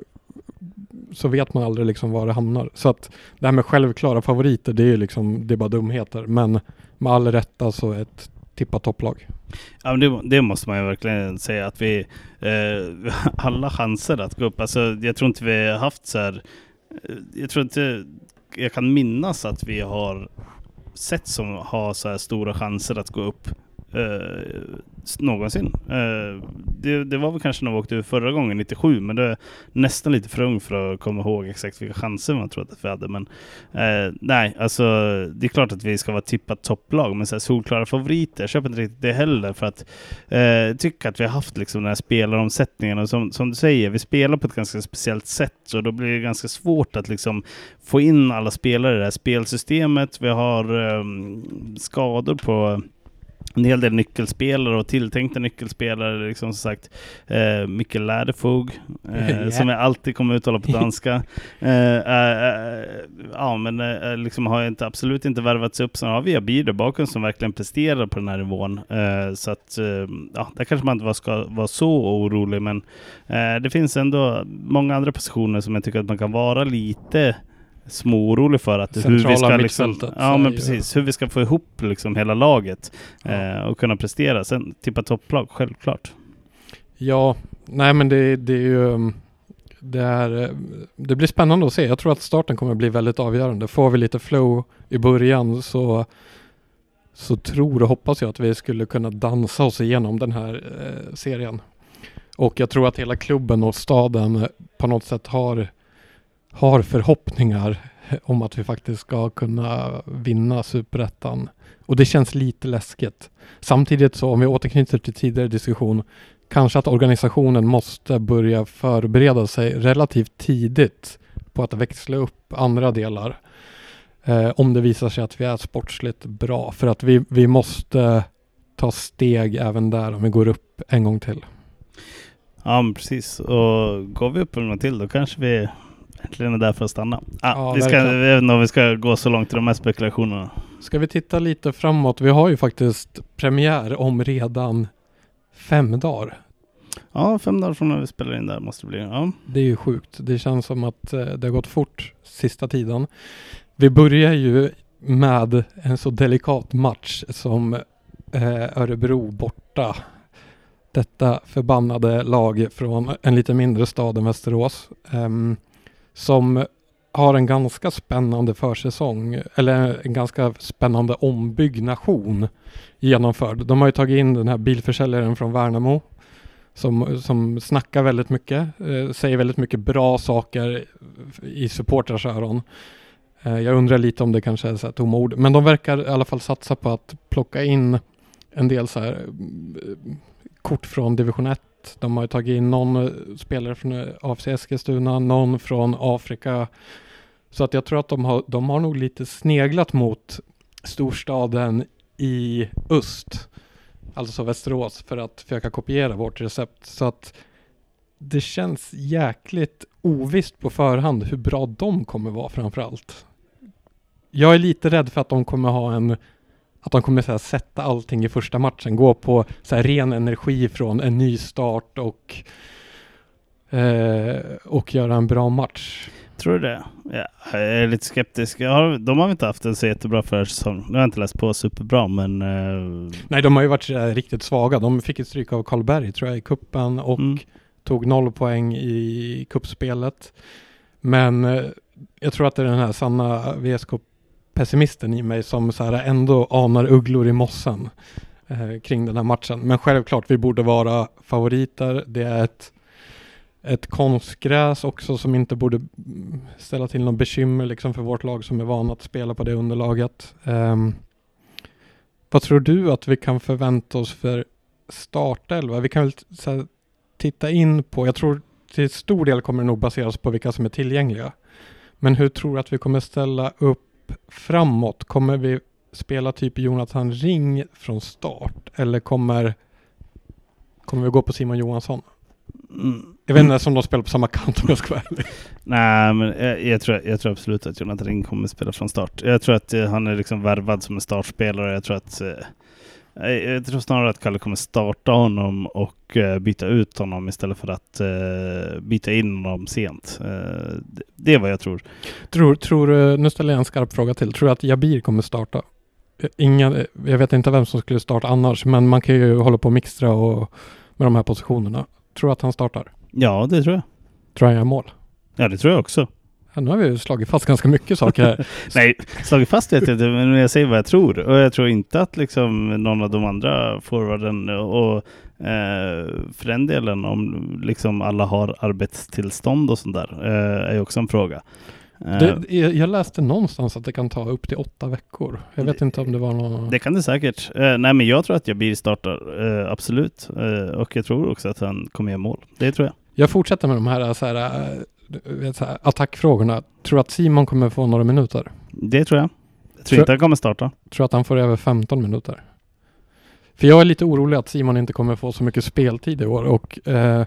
så vet man aldrig liksom var det hamnar. Så att det här med självklara favoriter, det är ju liksom, det är bara dumheter. Men med all rätta så ett tippa topplag. Ja, men det, det måste man ju verkligen säga att vi eh, har <laughs> alla chanser att gå upp. Alltså, jag tror inte vi har haft så här. Eh, jag tror inte jag kan minnas att vi har sett som har så här stora chanser att gå upp. Eh, någonsin. Eh, det, det, var väl kanske när vi åkte förra gången, 97, men det är nästan lite för ung för att komma ihåg exakt vilka chanser man trodde att vi hade. Men eh, nej, alltså det är klart att vi ska vara tippat topplag, men så här, solklara favoriter, jag köper inte riktigt det heller för att eh, tycka att vi har haft liksom den här spelaromsättningen och som, som du säger, vi spelar på ett ganska speciellt sätt så då blir det ganska svårt att liksom få in alla spelare i det här spelsystemet. Vi har eh, skador på en hel del nyckelspelare och tilltänkta nyckelspelare. Liksom som sagt eh, Mikkel Läderfog, <laughs> eh, yeah. som jag alltid kommer uttala på danska. <laughs> eh, eh, ja, men eh, liksom har inte, absolut inte värvats upp. Sen har vi Abir bakom som verkligen presterar på den här nivån. Eh, så att, ja, där kanske man inte ska vara så orolig, men det finns ändå många andra positioner som jag tycker att man kan vara lite småorolig för att hur vi ska liksom, ja men precis, hur vi ska få ihop liksom hela laget ja. eh, och kunna prestera. Sen tippa topplag, självklart. Ja, nej men det, det är ju um, det, är, det blir spännande att se. Jag tror att starten kommer bli väldigt avgörande. Får vi lite flow i början så, så tror och hoppas jag att vi skulle kunna dansa oss igenom den här eh, serien. Och jag tror att hela klubben och staden på något sätt har har förhoppningar om att vi faktiskt ska kunna vinna superettan. Och det känns lite läskigt. Samtidigt så om vi återknyter till tidigare diskussion, kanske att organisationen måste börja förbereda sig relativt tidigt på att växla upp andra delar. Eh, om det visar sig att vi är sportsligt bra. För att vi, vi måste ta steg även där om vi går upp en gång till. Ja, precis. Och går vi upp en gång till då kanske vi äntligen är där för att stanna. Ah, ja, vi ska, jag vet inte om vi ska gå så långt i de här spekulationerna. Ska vi titta lite framåt? Vi har ju faktiskt premiär om redan fem dagar. Ja, fem dagar från när vi spelar in där måste det bli. Ja. Det är ju sjukt. Det känns som att eh, det har gått fort sista tiden. Vi börjar ju med en så delikat match som eh, Örebro borta. Detta förbannade lag från en lite mindre stad än Västerås. Um, som har en ganska spännande försäsong, eller en ganska spännande ombyggnation genomförd. De har ju tagit in den här bilförsäljaren från Värnamo som, som snackar väldigt mycket, eh, säger väldigt mycket bra saker i supportrars öron. Eh, jag undrar lite om det kanske är så här tomma ord, men de verkar i alla fall satsa på att plocka in en del så här mm, kort från division 1 de har ju tagit in någon eh, spelare från eh, AFC Eskilstuna, någon från Afrika. Så att jag tror att de har, de har nog lite sneglat mot storstaden i öst, alltså Västerås, för att försöka kopiera vårt recept. Så att det känns jäkligt ovisst på förhand hur bra de kommer vara framför allt. Jag är lite rädd för att de kommer ha en att de kommer så här, sätta allting i första matchen, gå på så här, ren energi från en ny start och, eh, och göra en bra match. Tror du det? Ja, jag är lite skeptisk. Har, de har inte haft en så jättebra försäsong. Nu har jag inte läst på superbra, men... Uh... Nej, de har ju varit äh, riktigt svaga. De fick ett stryk av Karlberg, tror jag, i kuppen och mm. tog noll poäng i kuppspelet. Men uh, jag tror att det är den här sanna VSK pessimisten i mig som så här ändå anar ugglor i mossen eh, kring den här matchen. Men självklart, vi borde vara favoriter. Det är ett, ett konstgräs också som inte borde ställa till något bekymmer liksom för vårt lag som är vana att spela på det underlaget. Eh, vad tror du att vi kan förvänta oss för startelva? Vi kan väl här, titta in på, jag tror till stor del kommer det nog baseras på vilka som är tillgängliga. Men hur tror du att vi kommer ställa upp framåt, kommer vi spela typ Jonathan Ring från start eller kommer, kommer vi gå på Simon Johansson? Mm. Jag vet inte om de spelar på samma kant om jag ska vara ärlig. Nej, men jag, jag, tror, jag tror absolut att Jonathan Ring kommer spela från start. Jag tror att eh, han är liksom värvad som en startspelare. Jag tror att eh, jag tror snarare att Kalle kommer starta honom och eh, byta ut honom istället för att uh, byta in honom sent. Uh, det är vad jag tror. Tror, tror nu ställer jag en skarp fråga till. Tror du att Jabir kommer starta? Ingen, jag vet inte vem som skulle starta annars, men man kan ju hålla på och mixtra och, med de här positionerna. Tror du att han startar? Ja, det tror jag. Tror han gör mål? Ja, det tror jag också. Nu har vi slagit fast ganska mycket saker här. <laughs> Nej, slagit fast vet jag inte, men jag säger vad jag tror. Och jag tror inte att liksom någon av de andra forwarden och eh, för den delen om liksom alla har arbetstillstånd och sånt där eh, är också en fråga. Eh, det, jag läste någonstans att det kan ta upp till åtta veckor. Jag vet det, inte om det var någon... Det kan det säkert. Eh, nej, men jag tror att Jabir startar, eh, absolut. Eh, och jag tror också att han kommer göra mål. Det tror jag. Jag fortsätter med de här, så här, vet, här attackfrågorna. Tror du att Simon kommer få några minuter? Det tror jag. Jag tror, tror inte han kommer starta. Tror att han får över 15 minuter? För jag är lite orolig att Simon inte kommer få så mycket speltid i år och eh,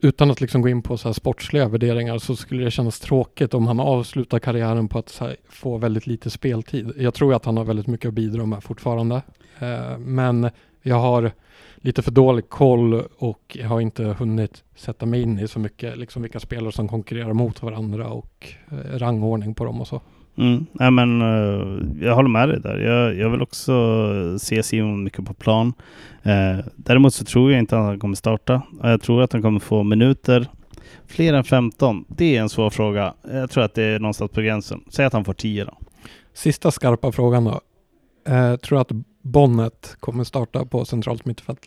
utan att liksom gå in på så här sportsliga värderingar så skulle det kännas tråkigt om han avslutar karriären på att här, få väldigt lite speltid. Jag tror att han har väldigt mycket att bidra med fortfarande. Eh, men jag har lite för dålig koll och jag har inte hunnit sätta mig in i så mycket, liksom vilka spelare som konkurrerar mot varandra och eh, rangordning på dem och så. Mm. Ja, men, uh, jag håller med dig där. Jag, jag vill också se Simon mycket på plan. Uh, däremot så tror jag inte att han kommer starta. Jag tror att han kommer få minuter. Fler än 15, det är en svår fråga. Jag tror att det är någonstans på gränsen. Säg att han får 10 då. Sista skarpa frågan då. Uh, tror du att Bonnet kommer starta på centralt mittfält?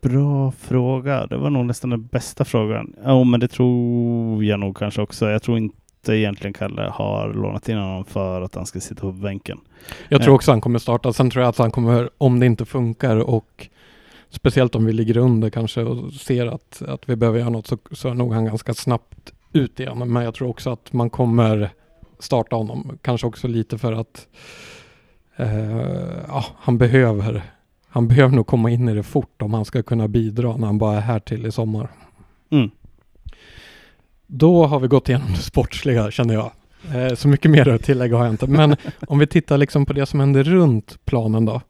Bra fråga. Det var nog nästan den bästa frågan. Ja, oh, men det tror jag nog kanske också. Jag tror inte egentligen Kalle har lånat in honom för att han ska sitta på bänken. Jag tror också han kommer starta. Sen tror jag att han kommer, om det inte funkar och speciellt om vi ligger under kanske och ser att, att vi behöver göra något så, så är nog han ganska snabbt ut igen. Men jag tror också att man kommer starta honom. Kanske också lite för att ja, han behöver han behöver nog komma in i det fort om han ska kunna bidra när han bara är här till i sommar. Mm. Då har vi gått igenom det sportsliga känner jag. Eh, så mycket mer att tillägga har jag inte. Men <laughs> om vi tittar liksom på det som händer runt planen då.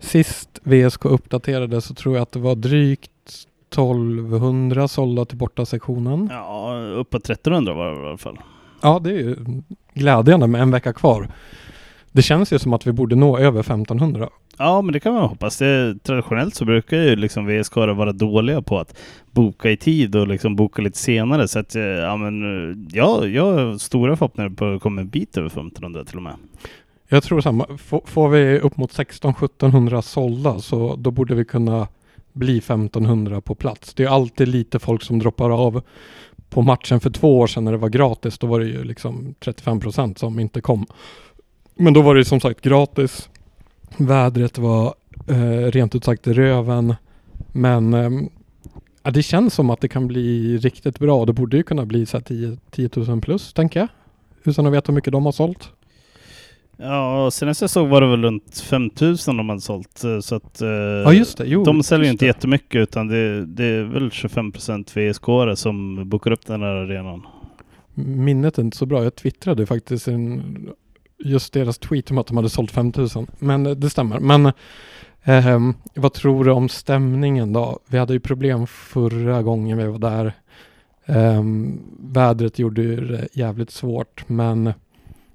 Sist VSK uppdaterade så tror jag att det var drygt 1200 sålda till bortasektionen. Ja, uppåt 1300 var det i alla fall. Ja, det är ju glädjande med en vecka kvar. Det känns ju som att vi borde nå över 1500. Ja, men det kan man hoppas. Det, traditionellt så brukar ju liksom VSK vara dåliga på att boka i tid och liksom boka lite senare. Så att, eh, ja, men, eh, ja, jag har stora förhoppningar på att komma en bit över 1500 till och med. Jag tror samma. får vi upp mot 16-1700 sålda så då borde vi kunna bli 1500 på plats. Det är alltid lite folk som droppar av. På matchen för två år sedan när det var gratis, då var det ju liksom 35 procent som inte kom. Men då var det som sagt gratis. Vädret var eh, rent ut sagt röven. Men eh, det känns som att det kan bli riktigt bra. Det borde ju kunna bli så 10, 10 000 plus, tänker jag. Utan att veta hur mycket de har sålt. Ja, senast jag såg var det väl runt 5000 de hade sålt. Eh, så att, eh, ja, just det. Jo, de säljer inte det. jättemycket utan det, det är väl 25% VSK som bokar upp den här arenan. Minnet är inte så bra. Jag twittrade faktiskt en just deras tweet om att de hade sålt 5000. Men eh, det stämmer. Men eh, vad tror du om stämningen då? Vi hade ju problem förra gången vi var där. Eh, vädret gjorde det jävligt svårt men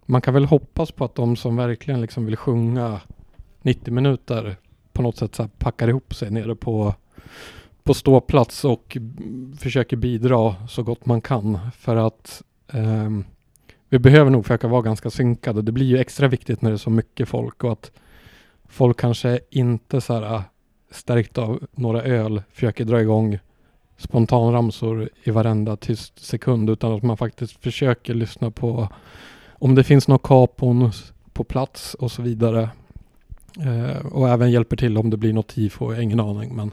man kan väl hoppas på att de som verkligen liksom vill sjunga 90 minuter på något sätt så packar ihop sig nere på, på ståplats och försöker bidra så gott man kan för att um, vi behöver nog försöka vara ganska synkade. Det blir ju extra viktigt när det är så mycket folk och att folk kanske inte så här ah, stärkt av några öl försöker dra igång spontanramsor i varenda tyst sekund utan att man faktiskt försöker lyssna på om det finns några kapon på plats och så vidare. Eh, och även hjälper till om det blir något tifo, ingen aning men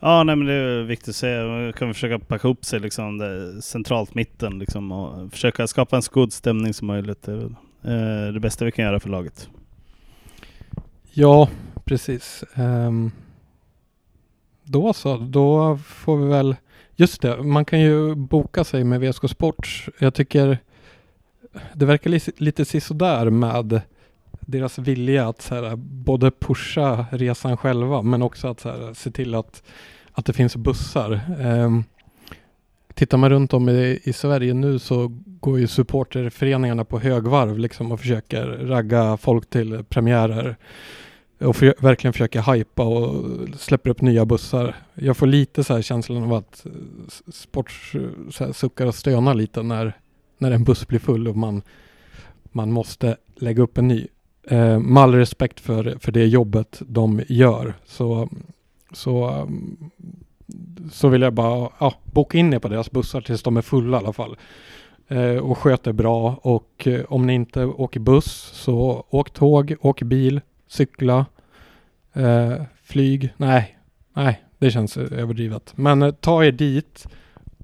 Ja, nej, men det är viktigt att säga. Man kan försöka packa ihop sig liksom, centralt mitten liksom, och försöka skapa en så god stämning som möjligt. Det är eh, det bästa vi kan göra för laget. Ja, precis. Um, då så, då får vi väl... Just det, man kan ju boka sig med VSK Sport. Jag tycker det verkar li lite sisådär med deras vilja att så här, både pusha resan själva men också att så här, se till att, att det finns bussar. Um, tittar man runt om i, i, Sverige nu så går ju supporterföreningarna på högvarv liksom och försöker ragga folk till premiärer. och för, verkligen försöker hypa och släpper upp nya bussar. Jag får lite så här känslan av att sport så här, suckar och stönar lite när, när en buss blir full och man, man måste lägga upp en ny. Eh, med all respekt för, för det jobbet de gör så, så, så vill jag bara ja, boka in er på deras bussar tills de är fulla i alla fall. Eh, och sköter bra och eh, om ni inte åker buss så åk tåg, åk bil, cykla, eh, flyg. Nej, nej, det känns överdrivet. Men eh, ta er dit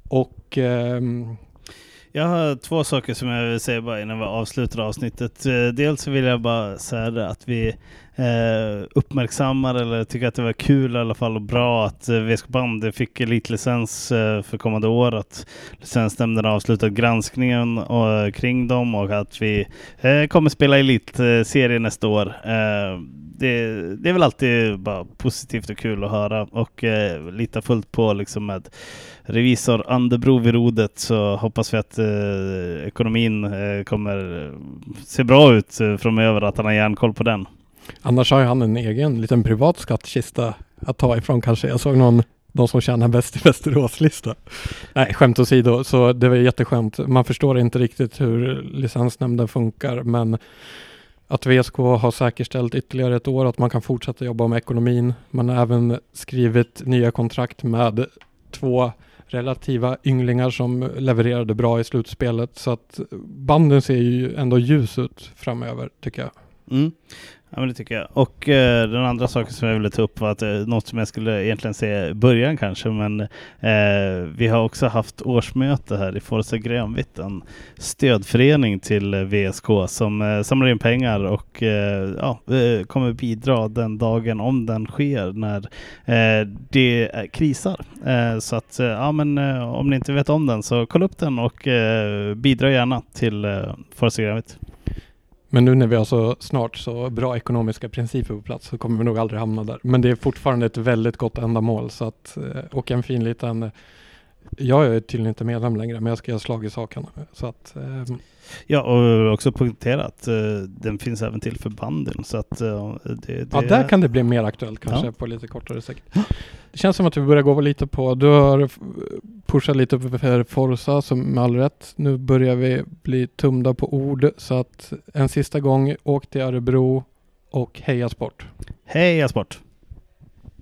och ehm, jag har två saker som jag vill säga bara innan vi avslutar avsnittet. Eh, dels så vill jag bara säga att vi eh, uppmärksammar eller tycker att det var kul i alla fall och bra att eh, VSK Bandy eh, fick elitlicens eh, för kommande år. Att licensnämnden har avslutat granskningen och, kring dem och att vi eh, kommer spela elitserie nästa år. Eh, det, det, är väl alltid bara positivt och kul att höra och eh, lita fullt på liksom med revisor Anderbro vid rodet så hoppas vi att eh, ekonomin eh, kommer se bra ut eh, framöver, att han har järnkoll på den. Annars har han en egen liten privat skattkista att ta ifrån kanske. Jag såg någon de som tjänar bäst i Västerås-lista. Nej, skämt åsido, så det var jätteskönt. Man förstår inte riktigt hur licensnämnden funkar, men att VSK har säkerställt ytterligare ett år att man kan fortsätta jobba med ekonomin. Man har även skrivit nya kontrakt med två relativa ynglingar som levererade bra i slutspelet. Så att banden ser ju ändå ljus ut framöver tycker jag. Mm. Ja men det tycker jag. Och eh, den andra saken som jag ville ta upp var att eh, något som jag skulle egentligen se i början kanske, men eh, vi har också haft årsmöte här i Forza Grönvitt, en stödförening till eh, VSK som eh, samlar in pengar och eh, ja, eh, kommer bidra den dagen om den sker när det krisar. så att ja, men om ni inte vet om den så kolla upp den och bidra gärna till eh, Forza Grönvitt. Men nu när vi har så snart så bra ekonomiska principer på plats så kommer vi nog aldrig hamna där. Men det är fortfarande ett väldigt gott ändamål så att, eh, och en fin liten jag är tydligen inte medlem längre, men jag ska göra slag i saken. Så att, eh, ja, och också poängtera att eh, den finns även till för banden. Så att, eh, det, det ja, där kan det bli mer aktuellt kanske ja. på lite kortare sikt. Det känns som att vi börjar gå lite på, du har pushat lite för Forza, som med all rätt. Nu börjar vi bli tumda på ord, så att en sista gång, åk till Örebro och heja sport. Heja sport!